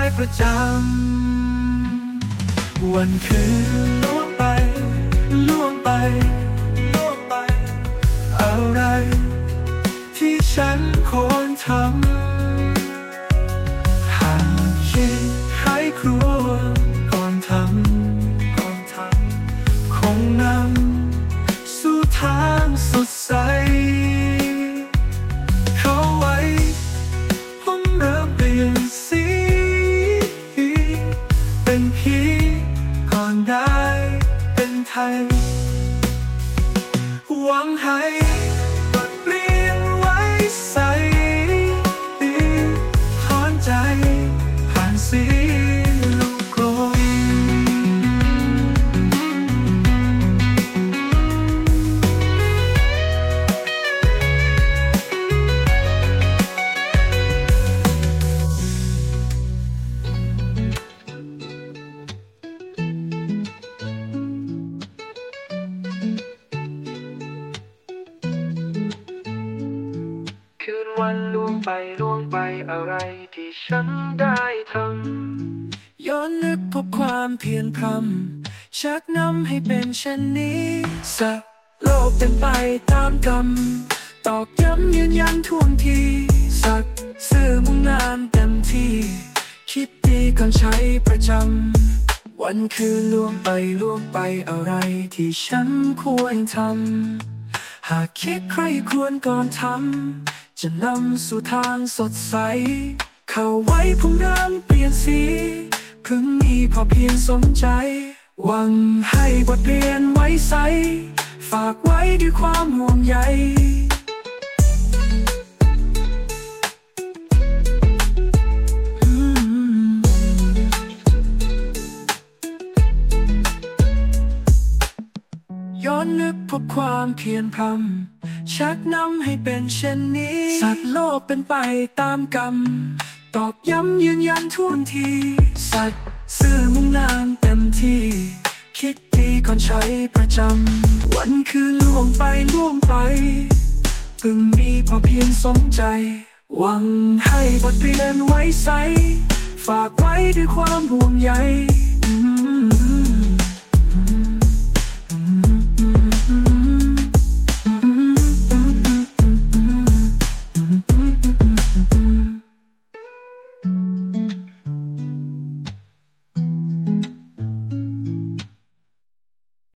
ายประจำ วันคืนล่วงไป ล่วงไป ล่วงไป อะไร ที่ฉันควรทำหันคิดให้ครว เป็น วันล่วงไปล่วงไปอะไรที่ฉันได้ทำย้อนนึกพบความเพียรพรำชักนำให้เป็นเช่นนี้สักโลกเป็นไปตามกรรมตอกย้ำยืนยันทวงทีสักซื่อมุ่งงานเต็มที่ คิดดีก่อนใช้ประจำ วันคืนล่วงไปล่วงไปอะไรที่ฉันควรทำหากคิดใครควรก่อนทำ จะนำสู่ทางสดใส เข้าไว้พุ่งเดินเปลี่ยนสีเพิ่งมีพอเพียงสมใจ หวังให้บทเรียนไว้ใส ฝากไว้ด้วยความห่วงใย ย้อนนึกพบความเพียรพรำชักนำให้เป็นเช่นนี้ สัตว์โลกเป็นไปตามกรรม ตอกย้ำยืนยันทุนที สัตว์ซื่อมุ่งนานเต็มที่ คิดดีก่อนใช้ประจำ วันคืนล่วงไปล่วงไปพิ่งมีพอเพียงสมใจ หวังให้บทเรียนไว้ใส ฝากไว้ด้วยความห่วงใยอืม